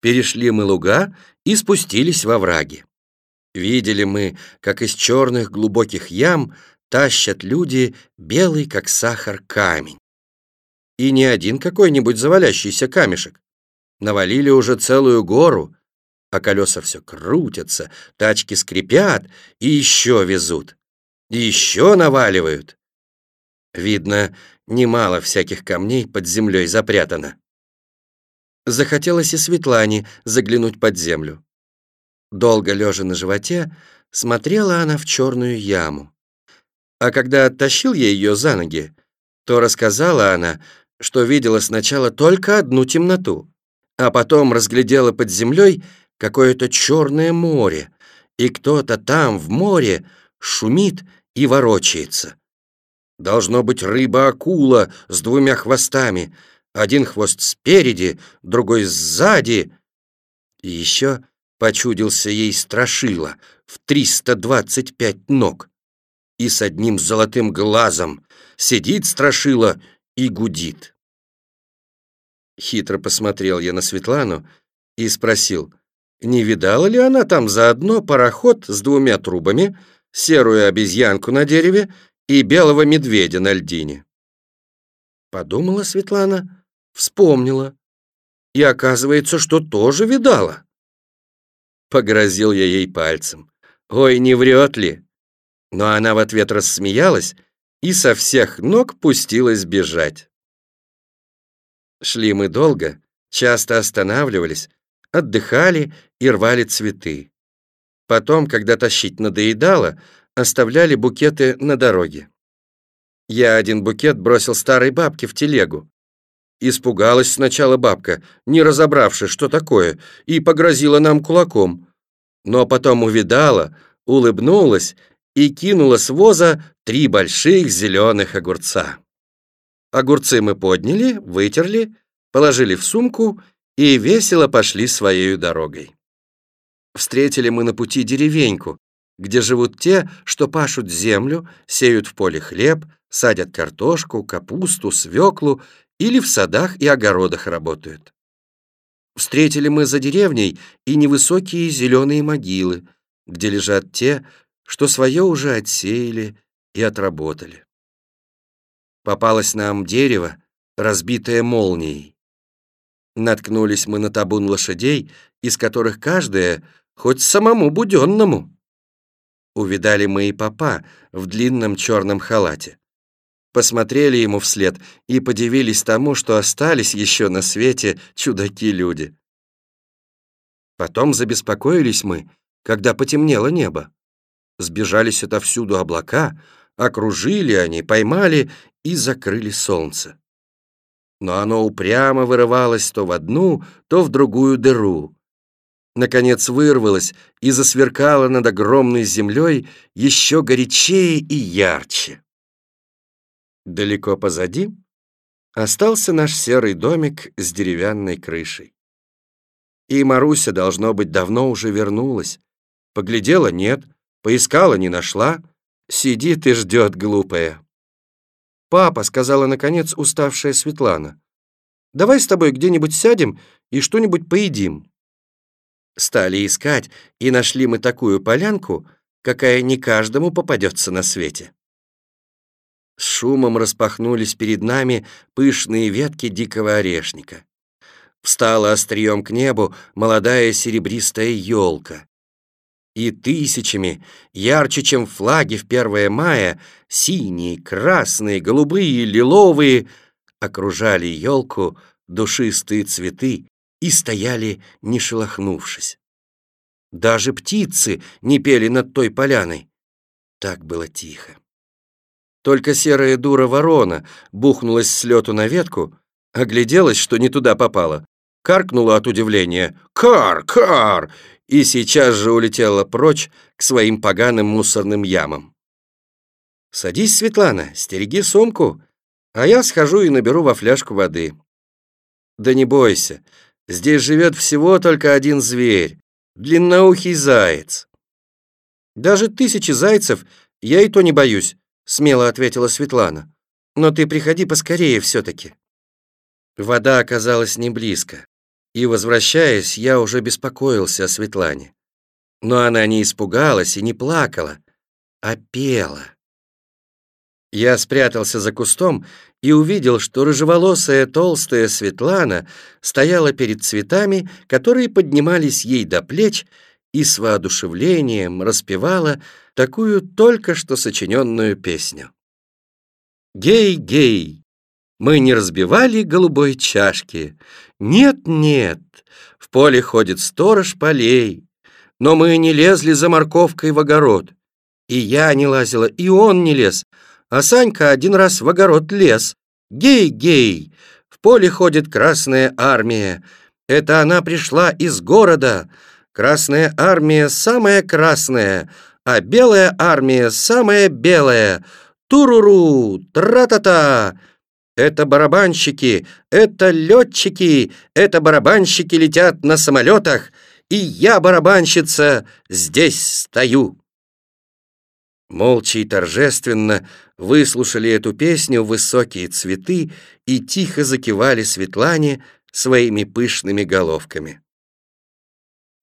Перешли мы луга и спустились во враги. Видели мы, как из черных глубоких ям тащат люди белый, как сахар, камень. И не один какой-нибудь завалящийся камешек. Навалили уже целую гору, а колеса все крутятся, тачки скрипят и еще везут. И еще наваливают. Видно, немало всяких камней под землей запрятано. Захотелось и Светлане заглянуть под землю. Долго лежа на животе, смотрела она в черную яму. А когда оттащил я ее за ноги, то рассказала она, что видела сначала только одну темноту, а потом разглядела под землей какое-то черное море, и кто-то там, в море, шумит и ворочается. Должно быть рыба-акула с двумя хвостами, один хвост спереди, другой сзади. И еще почудился ей страшила в 325 ног. И с одним золотым глазом сидит страшила и гудит. Хитро посмотрел я на Светлану и спросил, не видала ли она там заодно пароход с двумя трубами, серую обезьянку на дереве и белого медведя на льдине. Подумала Светлана, Вспомнила. И оказывается, что тоже видала. Погрозил я ей пальцем. Ой, не врет ли? Но она в ответ рассмеялась и со всех ног пустилась бежать. Шли мы долго, часто останавливались, отдыхали и рвали цветы. Потом, когда тащить надоедало, оставляли букеты на дороге. Я один букет бросил старой бабке в телегу. Испугалась сначала бабка, не разобравшись, что такое, и погрозила нам кулаком. Но потом увидала, улыбнулась и кинула с воза три больших зеленых огурца. Огурцы мы подняли, вытерли, положили в сумку и весело пошли своей дорогой. Встретили мы на пути деревеньку, где живут те, что пашут землю, сеют в поле хлеб, садят картошку, капусту, свеклу или в садах и огородах работают. Встретили мы за деревней и невысокие зеленые могилы, где лежат те, что свое уже отсеяли и отработали. Попалось нам дерево, разбитое молнией. Наткнулись мы на табун лошадей, из которых каждая хоть самому буденному. Увидали мы и папа в длинном черном халате посмотрели ему вслед и подивились тому, что остались еще на свете чудаки-люди. Потом забеспокоились мы, когда потемнело небо. Сбежались отовсюду облака, окружили они, поймали и закрыли солнце. Но оно упрямо вырывалось то в одну, то в другую дыру. Наконец вырвалось и засверкало над огромной землей еще горячее и ярче. Далеко позади остался наш серый домик с деревянной крышей. И Маруся, должно быть, давно уже вернулась. Поглядела — нет, поискала — не нашла. Сидит и ждет, глупая. «Папа», — сказала, наконец, уставшая Светлана, «давай с тобой где-нибудь сядем и что-нибудь поедим». Стали искать, и нашли мы такую полянку, какая не каждому попадется на свете. С шумом распахнулись перед нами пышные ветки дикого орешника. Встала острием к небу молодая серебристая елка. И тысячами, ярче, чем флаги в 1 мая, синие, красные, голубые, лиловые, окружали елку душистые цветы и стояли, не шелохнувшись. Даже птицы не пели над той поляной. Так было тихо. Только серая дура ворона бухнулась с лету на ветку, огляделась, что не туда попала, каркнула от удивления «Кар! Кар!» и сейчас же улетела прочь к своим поганым мусорным ямам. «Садись, Светлана, стереги сумку, а я схожу и наберу во фляжку воды». «Да не бойся, здесь живет всего только один зверь, длинноухий заяц». «Даже тысячи зайцев я и то не боюсь, смело ответила Светлана. «Но ты приходи поскорее все-таки». Вода оказалась не близко. И, возвращаясь, я уже беспокоился о Светлане. Но она не испугалась и не плакала, а пела. Я спрятался за кустом и увидел, что рыжеволосая толстая Светлана стояла перед цветами, которые поднимались ей до плеч, и с воодушевлением распевала такую только что сочиненную песню. «Гей-гей! Мы не разбивали голубой чашки. Нет-нет, в поле ходит сторож полей. Но мы не лезли за морковкой в огород. И я не лазила, и он не лез, а Санька один раз в огород лез. Гей-гей! В поле ходит Красная Армия. Это она пришла из города. Красная Армия самая красная, а Белая Армия самая белая. Туруру, тра-та-та! Это барабанщики, это летчики, это барабанщики летят на самолетах, и я, барабанщица, здесь стою. Молча и торжественно выслушали эту песню высокие цветы и тихо закивали Светлане своими пышными головками.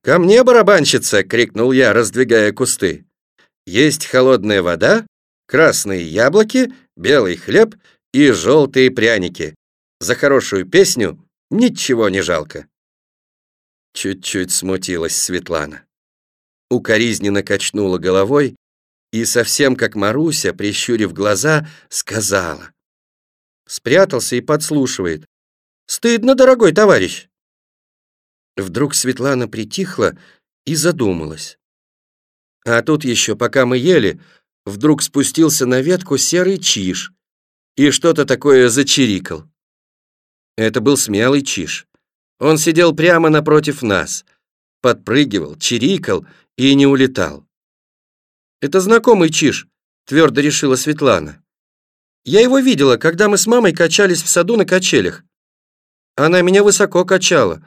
«Ко мне, барабанщица!» — крикнул я, раздвигая кусты. «Есть холодная вода, красные яблоки, белый хлеб и желтые пряники. За хорошую песню ничего не жалко». Чуть-чуть смутилась Светлана. Укоризненно качнула головой и совсем как Маруся, прищурив глаза, сказала. Спрятался и подслушивает. «Стыдно, дорогой товарищ!» Вдруг Светлана притихла и задумалась. А тут еще, пока мы ели, вдруг спустился на ветку серый чиж и что-то такое зачирикал. Это был смелый чиж. Он сидел прямо напротив нас, подпрыгивал, чирикал и не улетал. Это знакомый чиж, твердо решила Светлана. Я его видела, когда мы с мамой качались в саду на качелях. Она меня высоко качала.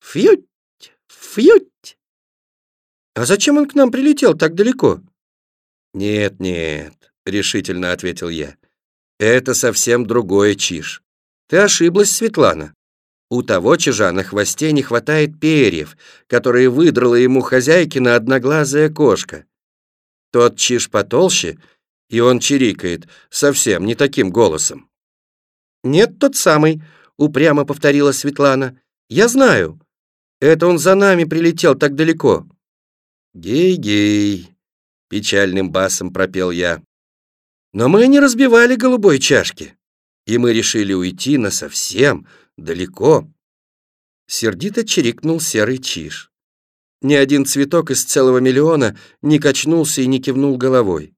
Фьють, фьють. А зачем он к нам прилетел так далеко? Нет, нет, решительно ответил я. Это совсем другой чиж. Ты ошиблась, Светлана. У того чижа на хвосте не хватает перьев, которые выдрала ему хозяйкина одноглазая кошка. Тот чиж потолще, и он чирикает, совсем не таким голосом. «Нет, тот самый», — упрямо повторила Светлана. «Я знаю. Это он за нами прилетел так далеко». «Гей-гей», — печальным басом пропел я. «Но мы не разбивали голубой чашки, и мы решили уйти на совсем далеко». Сердито чирикнул серый чиж. Ни один цветок из целого миллиона не качнулся и не кивнул головой.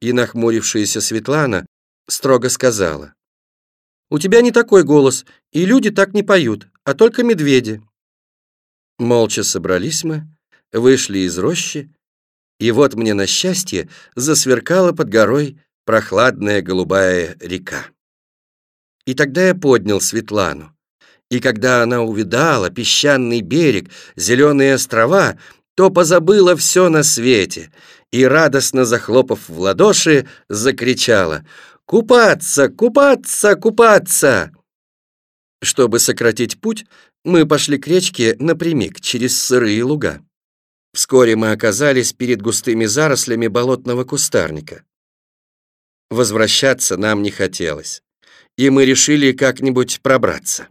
И нахмурившаяся Светлана строго сказала. «У тебя не такой голос, и люди так не поют, а только медведи». Молча собрались мы, вышли из рощи, и вот мне на счастье засверкала под горой прохладная голубая река. И тогда я поднял Светлану. И когда она увидала песчаный берег, зеленые острова, то позабыла все на свете и, радостно захлопав в ладоши, закричала «Купаться! Купаться! Купаться!» Чтобы сократить путь, мы пошли к речке напрямик через сырые луга. Вскоре мы оказались перед густыми зарослями болотного кустарника. Возвращаться нам не хотелось, и мы решили как-нибудь пробраться.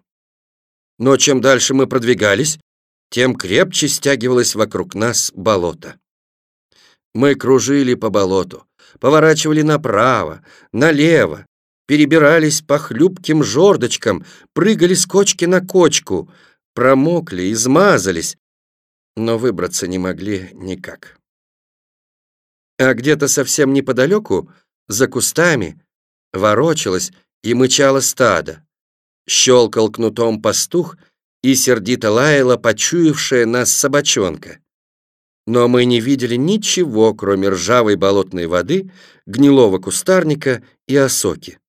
Но чем дальше мы продвигались, тем крепче стягивалось вокруг нас болото. Мы кружили по болоту, поворачивали направо, налево, перебирались по хлюпким жердочкам, прыгали с кочки на кочку, промокли, измазались, но выбраться не могли никак. А где-то совсем неподалеку, за кустами, ворочалось и мычало стадо. Щелкал кнутом пастух и сердито лаяла почуявшая нас собачонка. Но мы не видели ничего, кроме ржавой болотной воды, гнилого кустарника и осоки.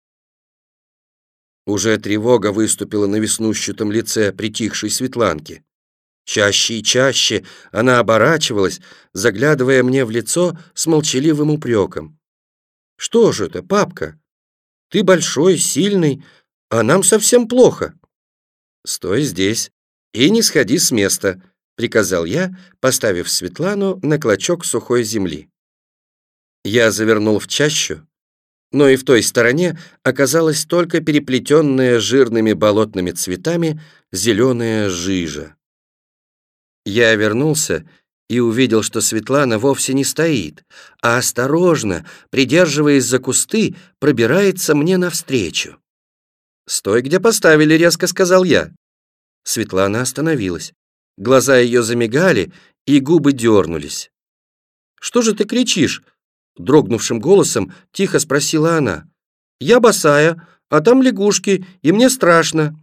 Уже тревога выступила на веснущатом лице притихшей Светланки. Чаще и чаще она оборачивалась, заглядывая мне в лицо с молчаливым упреком. «Что же это, папка? Ты большой, сильный, а нам совсем плохо. Стой здесь «И не сходи с места», — приказал я, поставив Светлану на клочок сухой земли. Я завернул в чащу, но и в той стороне оказалась только переплетенная жирными болотными цветами зеленая жижа. Я вернулся и увидел, что Светлана вовсе не стоит, а осторожно, придерживаясь за кусты, пробирается мне навстречу. «Стой, где поставили», — резко сказал я. Светлана остановилась. Глаза ее замигали, и губы дернулись. «Что же ты кричишь?» Дрогнувшим голосом тихо спросила она. «Я босая, а там лягушки, и мне страшно».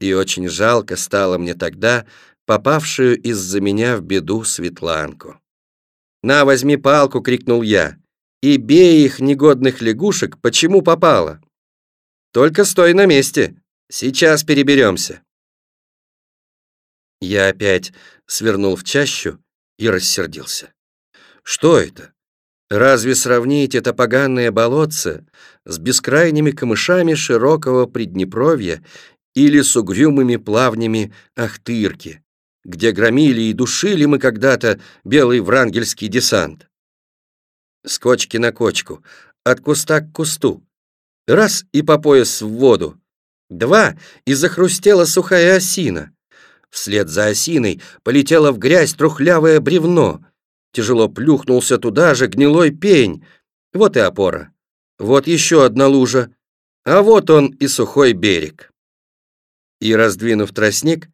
И очень жалко стало мне тогда попавшую из-за меня в беду Светланку. «На, возьми палку!» — крикнул я. «И бей их, негодных лягушек, почему попало!» «Только стой на месте, сейчас переберемся!» Я опять свернул в чащу и рассердился. «Что это? Разве сравнить это поганое болотце с бескрайними камышами широкого Приднепровья или с угрюмыми плавнями Ахтырки, где громили и душили мы когда-то белый врангельский десант. С кочки на кочку, от куста к кусту. Раз и по пояс в воду. Два, и захрустела сухая осина. Вслед за осиной полетело в грязь трухлявое бревно. Тяжело плюхнулся туда же гнилой пень. Вот и опора. Вот еще одна лужа. А вот он и сухой берег. И, раздвинув тростник,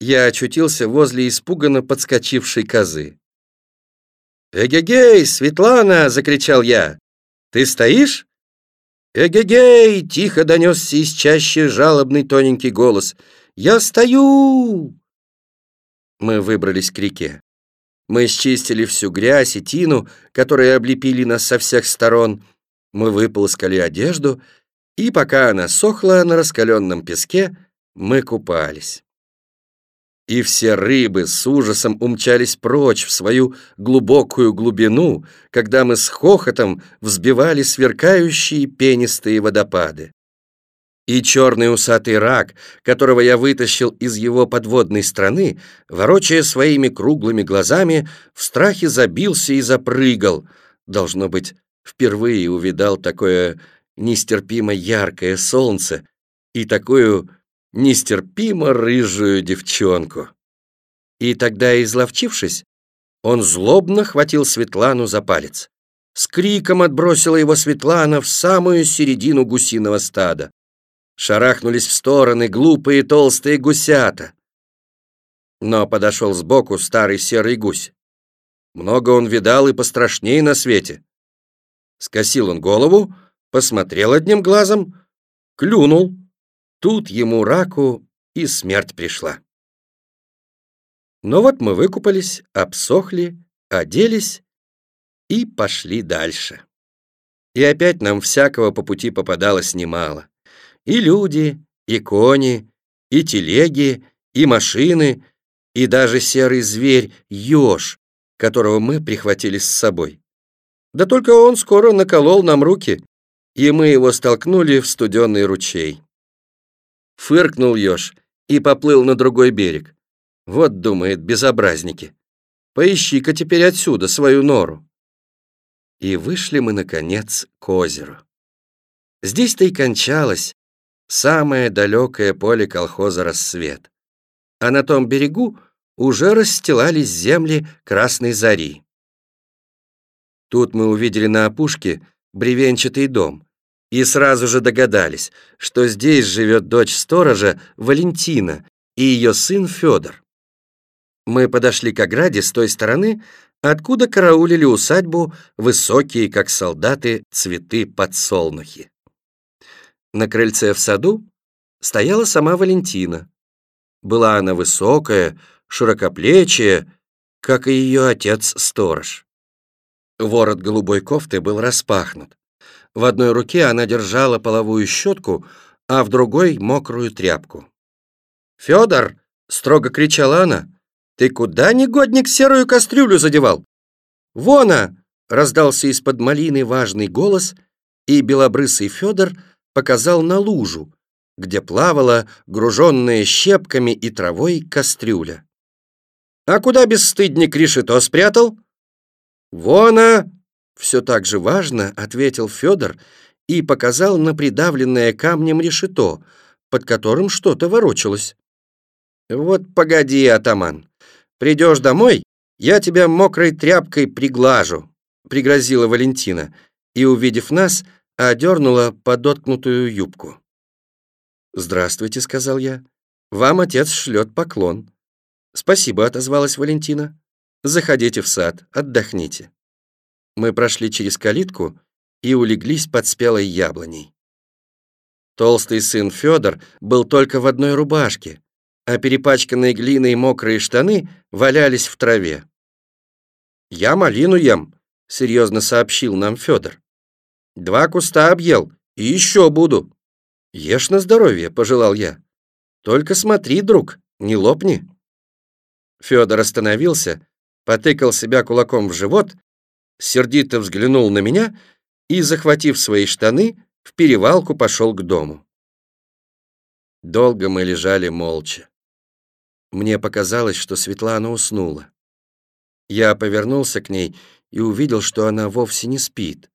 я очутился возле испуганно подскочившей козы. «Эгегей, Светлана!» — закричал я. «Ты стоишь?» «Эгегей!» — тихо донесся из чаще жалобный тоненький голос. «Я стою!» Мы выбрались к реке. Мы счистили всю грязь и тину, которые облепили нас со всех сторон. Мы выполоскали одежду, и пока она сохла на раскаленном песке, мы купались и все рыбы с ужасом умчались прочь в свою глубокую глубину, когда мы с хохотом взбивали сверкающие пенистые водопады. И черный усатый рак, которого я вытащил из его подводной страны, ворочая своими круглыми глазами, в страхе забился и запрыгал. Должно быть, впервые увидал такое нестерпимо яркое солнце и такую нестерпимо рыжую девчонку. И тогда, изловчившись, он злобно хватил Светлану за палец. С криком отбросила его Светлана в самую середину гусиного стада. Шарахнулись в стороны глупые толстые гусята. Но подошел сбоку старый серый гусь. Много он видал и пострашнее на свете. Скосил он голову, посмотрел одним глазом, клюнул. Тут ему раку и смерть пришла. Но вот мы выкупались, обсохли, оделись и пошли дальше. И опять нам всякого по пути попадалось немало. И люди, и кони, и телеги, и машины, и даже серый зверь, еж, которого мы прихватили с собой. Да только он скоро наколол нам руки, и мы его столкнули в студенный ручей. Фыркнул еж и поплыл на другой берег. Вот, думает, безобразники. Поищи-ка теперь отсюда свою нору. И вышли мы, наконец, к озеру. Здесь-то и кончалось самое далекое поле колхоза «Рассвет». А на том берегу уже расстилались земли Красной Зари. Тут мы увидели на опушке бревенчатый дом, и сразу же догадались, что здесь живет дочь сторожа Валентина и ее сын Федор. Мы подошли к ограде с той стороны, откуда караулили усадьбу высокие, как солдаты, цветы подсолнухи. На крыльце в саду стояла сама Валентина. Была она высокая, широкоплечая, как и ее отец-сторож. Ворот голубой кофты был распахнут. В одной руке она держала половую щетку, а в другой — мокрую тряпку. «Федор!» — строго кричала она. «Ты куда, негодник, серую кастрюлю задевал?» «Вона!» — раздался из-под малины важный голос, и белобрысый Федор показал на лужу, где плавала груженная щепками и травой кастрюля. «А куда бесстыдник решето спрятал?» «Вона!» — все так же важно, — ответил Федор и показал на придавленное камнем решето, под которым что-то ворочалось. «Вот погоди, атаман, придешь домой, я тебя мокрой тряпкой приглажу», — пригрозила Валентина, и, увидев нас, одернула подоткнутую юбку. «Здравствуйте», — сказал я. «Вам отец шлет поклон». «Спасибо», — отозвалась Валентина. «Заходите в сад, отдохните». Мы прошли через калитку и улеглись под спелой яблоней. Толстый сын Федор был только в одной рубашке, а перепачканные глиной мокрые штаны валялись в траве. «Я малину ем», — серьезно сообщил нам Федор. «Два куста объел, и еще буду». «Ешь на здоровье», — пожелал я. «Только смотри, друг, не лопни». Федор остановился, потыкал себя кулаком в живот, сердито взглянул на меня и, захватив свои штаны, в перевалку пошел к дому. Долго мы лежали молча. Мне показалось, что Светлана уснула. Я повернулся к ней и увидел, что она вовсе не спит,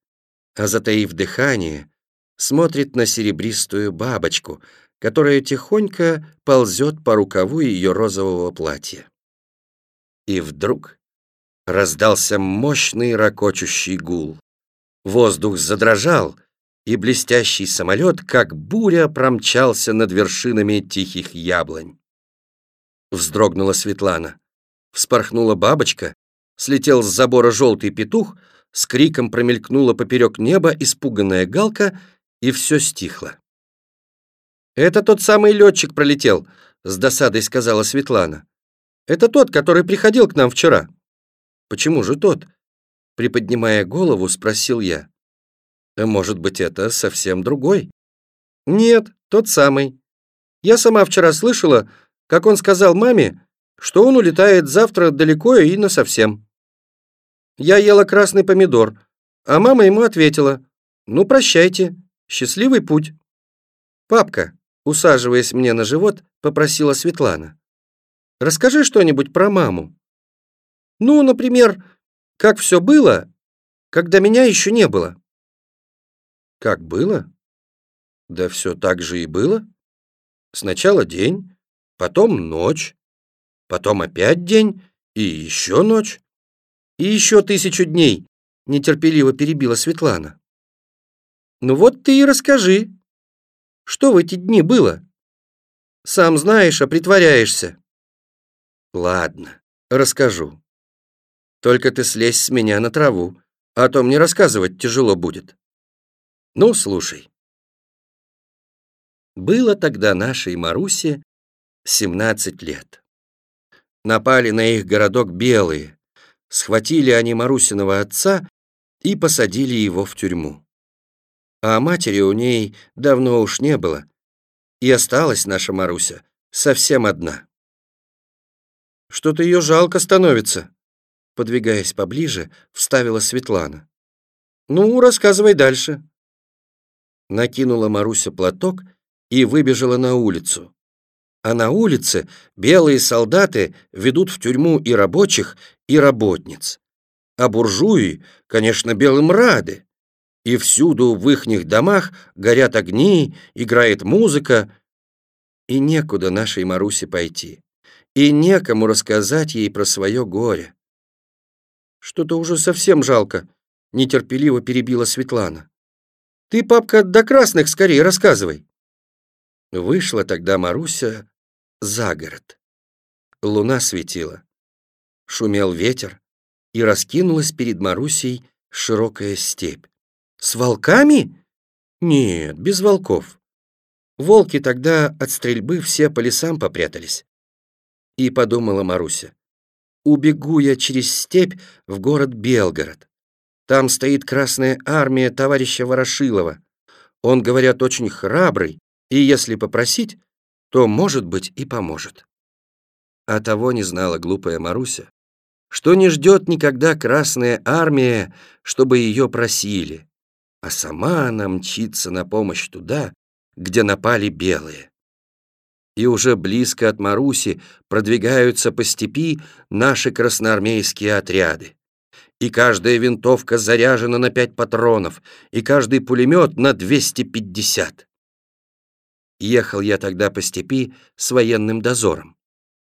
а, затаив дыхание, смотрит на серебристую бабочку, которая тихонько ползет по рукаву ее розового платья. И вдруг раздался мощный ракочущий гул. Воздух задрожал, и блестящий самолет, как буря, промчался над вершинами тихих яблонь. Вздрогнула Светлана. Вспорхнула бабочка, слетел с забора желтый петух, с криком промелькнула поперек неба испуганная галка, и все стихло. «Это тот самый летчик пролетел», — с досадой сказала Светлана. «Это тот, который приходил к нам вчера». «Почему же тот?» Приподнимая голову, спросил я. «Может быть, это совсем другой?» «Нет, тот самый. Я сама вчера слышала, как он сказал маме, что он улетает завтра далеко и насовсем. Я ела красный помидор, а мама ему ответила, «Ну, прощайте, счастливый путь». «Папка», усаживаясь мне на живот, попросила Светлана, «Расскажи что-нибудь про маму». «Ну, например, как все было, когда меня еще не было». «Как было?» «Да все так же и было. Сначала день, потом ночь, потом опять день и еще ночь, и еще тысячу дней, нетерпеливо перебила Светлана. Ну вот ты и расскажи, что в эти дни было? Сам знаешь, а притворяешься. Ладно, расскажу. Только ты слезь с меня на траву, а то мне рассказывать тяжело будет. Ну, слушай. Было тогда нашей Марусе 17 лет. Напали на их городок белые, схватили они Марусиного отца и посадили его в тюрьму. А матери у ней давно уж не было, и осталась наша Маруся совсем одна. «Что-то ее жалко становится», — подвигаясь поближе, вставила Светлана. «Ну, рассказывай дальше». Накинула Маруся платок и выбежала на улицу а на улице белые солдаты ведут в тюрьму и рабочих, и работниц. А буржуи, конечно, белым рады. И всюду в ихних домах горят огни, играет музыка. И некуда нашей Марусе пойти. И некому рассказать ей про свое горе. Что-то уже совсем жалко, нетерпеливо перебила Светлана. Ты, папка, до красных скорее рассказывай. Вышла тогда Маруся за город. Луна светила. Шумел ветер, и раскинулась перед Марусей широкая степь. С волками? Нет, без волков. Волки тогда от стрельбы все по лесам попрятались. И подумала Маруся, убегу я через степь в город Белгород. Там стоит Красная Армия товарища Ворошилова. Он, говорят, очень храбрый, и если попросить, то, может быть, и поможет. А того не знала глупая Маруся, что не ждет никогда Красная Армия, чтобы ее просили, а сама она мчится на помощь туда, где напали белые. И уже близко от Маруси продвигаются по степи наши красноармейские отряды. И каждая винтовка заряжена на пять патронов, и каждый пулемет на 250. Ехал я тогда по степи с военным дозором.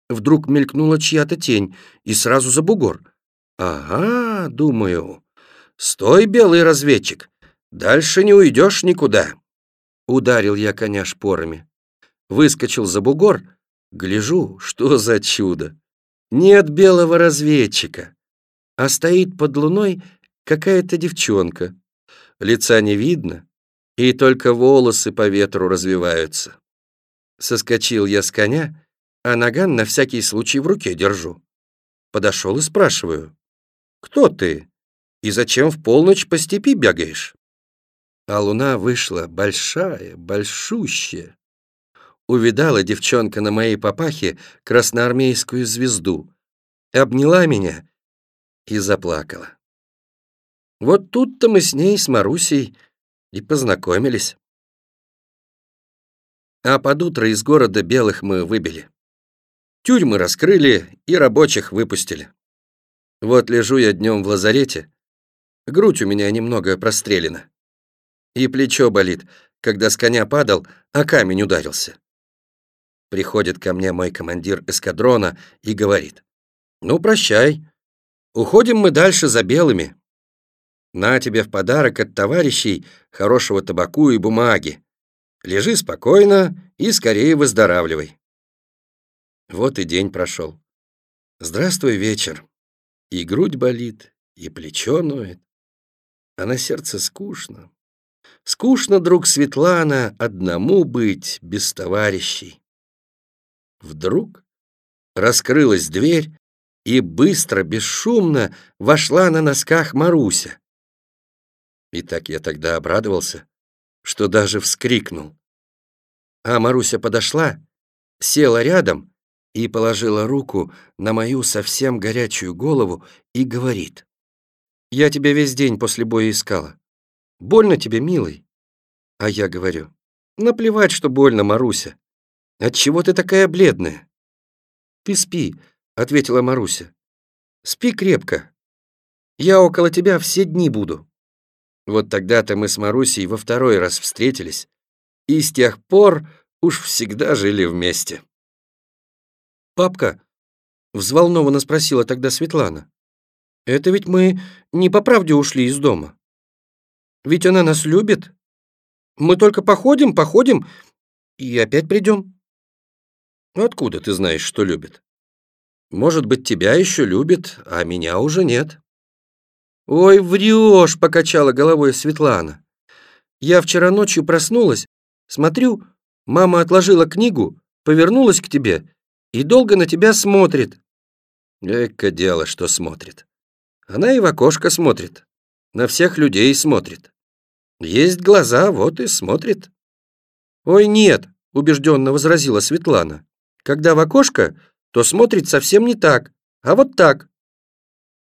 Вдруг мелькнула чья-то тень, и сразу за бугор. «Ага, — думаю, — стой, белый разведчик, дальше не уйдешь никуда». Ударил я коня шпорами. Выскочил за бугор, гляжу, что за чудо. Нет белого разведчика, а стоит под луной какая-то девчонка. Лица не видно, и только волосы по ветру развиваются. Соскочил я с коня, а наган на всякий случай в руке держу. Подошел и спрашиваю, «Кто ты? И зачем в полночь по степи бегаешь?» А луна вышла большая, большущая. Увидала девчонка на моей папахе красноармейскую звезду, обняла меня и заплакала. Вот тут-то мы с ней, с Марусей, и познакомились. А под утро из города белых мы выбили. Тюрьмы раскрыли и рабочих выпустили. Вот лежу я днем в лазарете, грудь у меня немного прострелена. И плечо болит, когда с коня падал, а камень ударился. Приходит ко мне мой командир эскадрона и говорит, «Ну, прощай, уходим мы дальше за белыми, на тебе в подарок от товарищей хорошего табаку и бумаги. Лежи спокойно и скорее выздоравливай. Вот и день прошел. Здравствуй, вечер. И грудь болит, и плечо ноет. А на сердце скучно. Скучно, друг Светлана, одному быть без товарищей. Вдруг раскрылась дверь, и быстро, бесшумно вошла на носках Маруся. И так я тогда обрадовался, что даже вскрикнул. А Маруся подошла, села рядом и положила руку на мою совсем горячую голову и говорит. «Я тебя весь день после боя искала. Больно тебе, милый?» А я говорю. «Наплевать, что больно, Маруся. Отчего ты такая бледная?» «Ты спи», — ответила Маруся. «Спи крепко. Я около тебя все дни буду». Вот тогда-то мы с Марусей во второй раз встретились, и с тех пор уж всегда жили вместе. «Папка?» — взволнованно спросила тогда Светлана. «Это ведь мы не по правде ушли из дома. Ведь она нас любит. Мы только походим, походим и опять придем». «Ну откуда ты знаешь, что любит? Может быть, тебя еще любит, а меня уже нет». «Ой, врешь!» — покачала головой Светлана. «Я вчера ночью проснулась, смотрю, мама отложила книгу, повернулась к тебе и долго на тебя смотрит». Эко дело, что смотрит. Она и в окошко смотрит, на всех людей смотрит. Есть глаза, вот и смотрит. «Ой, нет!» — убежденно возразила Светлана. «Когда в окошко, то смотрит совсем не так, а вот так».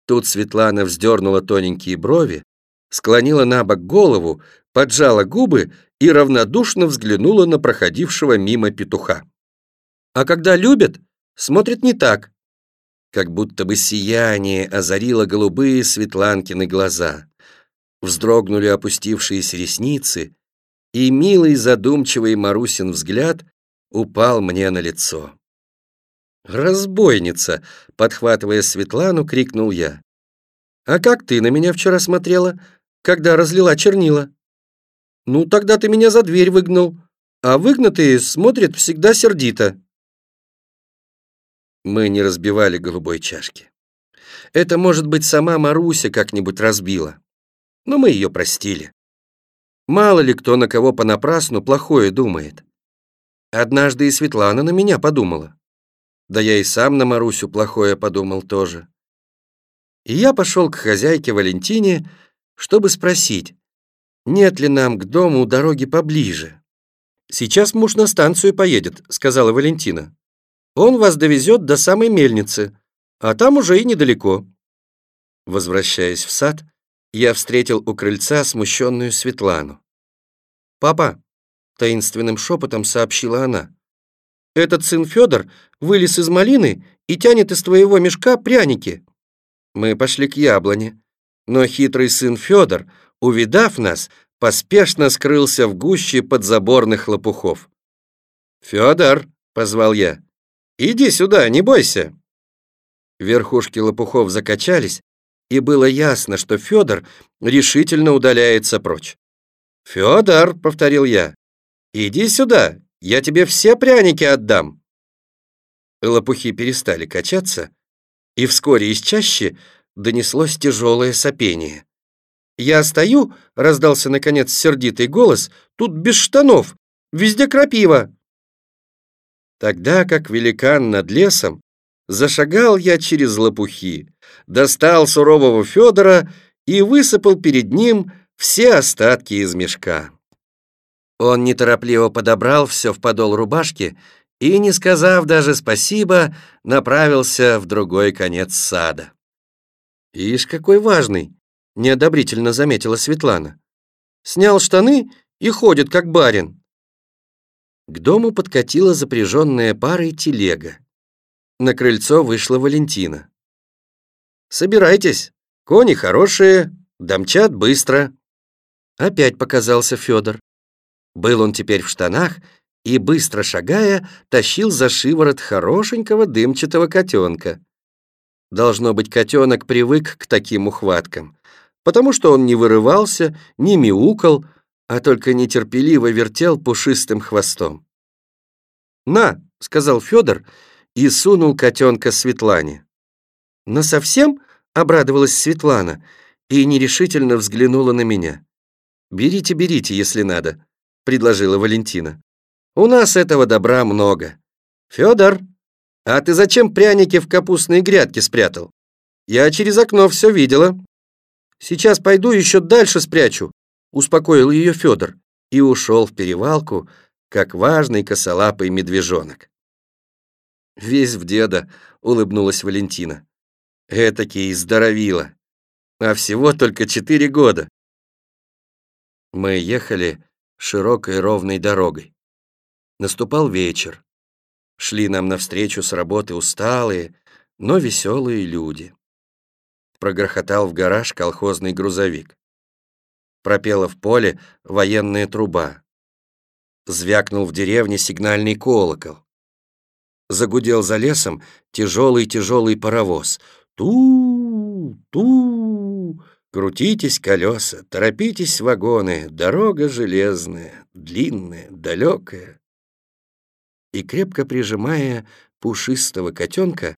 Тут Светлана вздернула тоненькие брови, склонила на бок голову, поджала губы и равнодушно взглянула на проходившего мимо петуха. А когда любят, смотрят не так. Как будто бы сияние озарило голубые Светланкины глаза. Вздрогнули опустившиеся ресницы, и милый задумчивый Марусин взгляд упал мне на лицо. «Разбойница!» — подхватывая Светлану, крикнул я. «А как ты на меня вчера смотрела, когда разлила чернила?» «Ну, тогда ты меня за дверь выгнал, а выгнатые смотрят всегда сердито». Мы не разбивали голубой чашки. Это, может быть, сама Маруся как-нибудь разбила. Но мы ее простили. Мало ли кто на кого понапрасну плохое думает. Однажды и Светлана на меня подумала. Да я и сам на Марусю плохое подумал тоже. И я пошел к хозяйке Валентине, чтобы спросить, нет ли нам к дому дороги поближе. «Сейчас муж на станцию поедет», — сказала Валентина. «Он вас довезет до самой мельницы, а там уже и недалеко». Возвращаясь в сад, я встретил у крыльца смущенную Светлану. «Папа, таинственным шепотом сообщила она. «Этот сын Федор вылез из малины и тянет из твоего мешка пряники». Мы пошли к яблоне, но хитрый сын Федор, увидав нас, поспешно скрылся в гуще подзаборных лопухов. «Федор!» — позвал я. «Иди сюда, не бойся!» Верхушки лопухов закачались, и было ясно, что Федор решительно удаляется прочь. «Федор!» — повторил я. «Иди сюда, я тебе все пряники отдам!» Лопухи перестали качаться, и вскоре из чащи донеслось тяжелое сопение. «Я стою», — раздался, наконец, сердитый голос, «тут без штанов, везде крапива». Тогда, как великан над лесом, зашагал я через лопухи, достал сурового Федора и высыпал перед ним все остатки из мешка. Он неторопливо подобрал все в подол рубашки и, не сказав даже спасибо, направился в другой конец сада. «Ишь, какой важный!» — неодобрительно заметила Светлана. «Снял штаны и ходит, как барин». К дому подкатила запряженная парой телега. На крыльцо вышла Валентина. «Собирайтесь, кони хорошие, домчат быстро». Опять показался Федор. Был он теперь в штанах и, быстро шагая, тащил за шиворот хорошенького дымчатого котенка. Должно быть, котенок привык к таким ухваткам, потому что он не вырывался, не мяукал, а только нетерпеливо вертел пушистым хвостом. «На!» — сказал Федор и сунул котенка Светлане. «Но совсем?» — обрадовалась Светлана и нерешительно взглянула на меня. «Берите, берите, если надо», — предложила Валентина. «У нас этого добра много. Федор, а ты зачем пряники в капустные грядки спрятал? Я через окно все видела». «Сейчас пойду еще дальше спрячу», — успокоил ее Федор и ушел в перевалку, как важный косолапый медвежонок. «Весь в деда», — улыбнулась Валентина. «Этакий здоровила. А всего только четыре года». Мы ехали широкой ровной дорогой. Наступал вечер. Шли нам навстречу с работы усталые, но веселые люди. Прогрохотал в гараж колхозный грузовик. Пропела в поле военная труба. Звякнул в деревне сигнальный колокол. Загудел за лесом тяжелый-тяжелый паровоз. Ту-ту! Крутитесь колеса, торопитесь вагоны, дорога железная, длинная, далекая. И крепко прижимая пушистого котенка,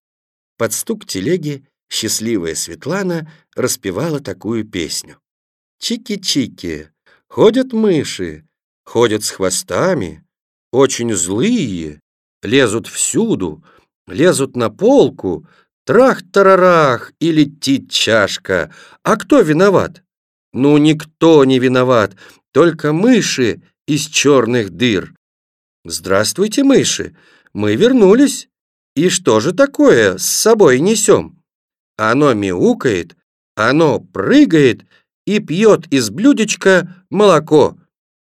под стук телеги счастливая Светлана распевала такую песню. Чики-чики, ходят мыши, ходят с хвостами, очень злые, лезут всюду, лезут на полку, Трах-тарарах, и летит чашка. А кто виноват? Ну, никто не виноват, только мыши из черных дыр. Здравствуйте, мыши, мы вернулись. И что же такое с собой несем? Оно мяукает, оно прыгает и пьет из блюдечка молоко.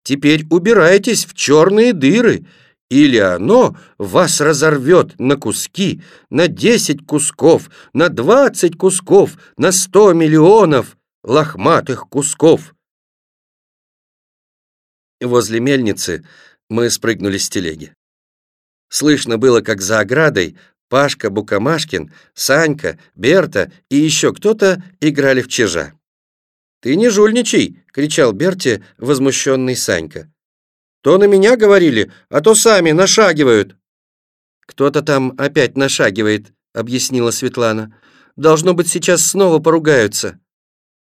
Теперь убирайтесь в черные дыры или оно вас разорвет на куски, на десять кусков, на двадцать кусков, на сто миллионов лохматых кусков. Возле мельницы мы спрыгнули с телеги. Слышно было, как за оградой Пашка Букамашкин, Санька, Берта и еще кто-то играли в чижа. «Ты не жульничай!» — кричал Берте возмущенный Санька. То на меня говорили, а то сами нашагивают». «Кто-то там опять нашагивает», — объяснила Светлана. «Должно быть, сейчас снова поругаются».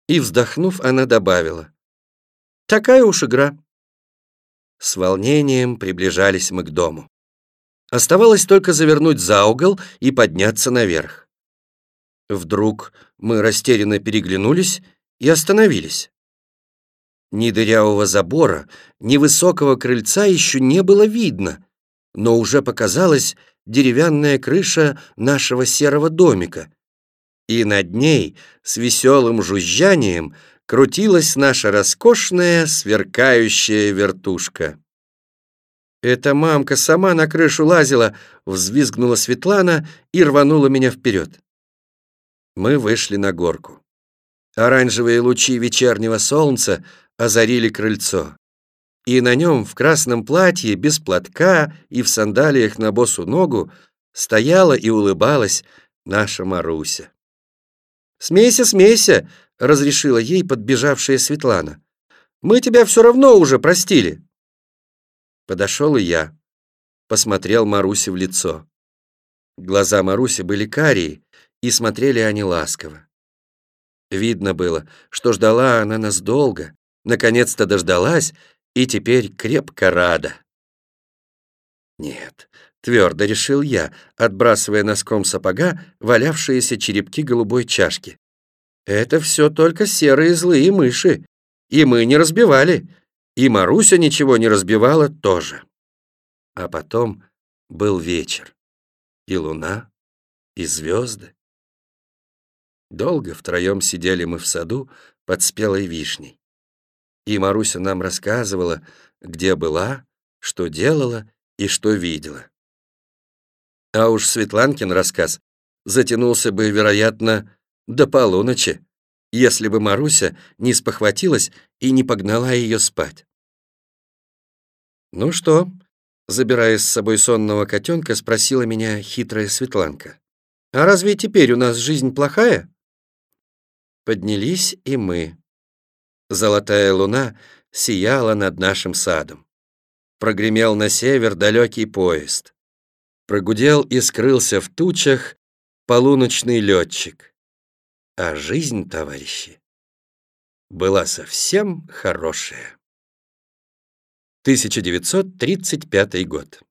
И, вздохнув, она добавила. «Такая уж игра». С волнением приближались мы к дому. Оставалось только завернуть за угол и подняться наверх. Вдруг мы растерянно переглянулись и остановились. Ни дырявого забора, ни высокого крыльца еще не было видно, но уже показалась деревянная крыша нашего серого домика, и над ней с веселым жужжанием крутилась наша роскошная сверкающая вертушка. «Это мамка сама на крышу лазила», — взвизгнула Светлана и рванула меня вперед. Мы вышли на горку. Оранжевые лучи вечернего солнца озарили крыльцо. И на нем в красном платье, без платка и в сандалиях на босу ногу стояла и улыбалась наша Маруся. «Смейся, смейся!» — разрешила ей подбежавшая Светлана. «Мы тебя все равно уже простили!» Подошел и я. Посмотрел Марусе в лицо. Глаза Маруси были карие, и смотрели они ласково. Видно было, что ждала она нас долго, наконец-то дождалась и теперь крепко рада. Нет, твердо решил я, отбрасывая носком сапога валявшиеся черепки голубой чашки. Это все только серые злые мыши, и мы не разбивали, и Маруся ничего не разбивала тоже. А потом был вечер, и луна, и звезды. Долго втроем сидели мы в саду под спелой вишней. И Маруся нам рассказывала, где была, что делала и что видела. А уж Светланкин рассказ затянулся бы, вероятно, до полуночи, если бы Маруся не спохватилась и не погнала ее спать. «Ну что?» — забирая с собой сонного котенка, спросила меня хитрая Светланка. «А разве теперь у нас жизнь плохая?» Поднялись и мы. Золотая луна сияла над нашим садом. Прогремел на север далекий поезд. Прогудел и скрылся в тучах полуночный летчик. А жизнь, товарищи, была совсем хорошая. 1935 год.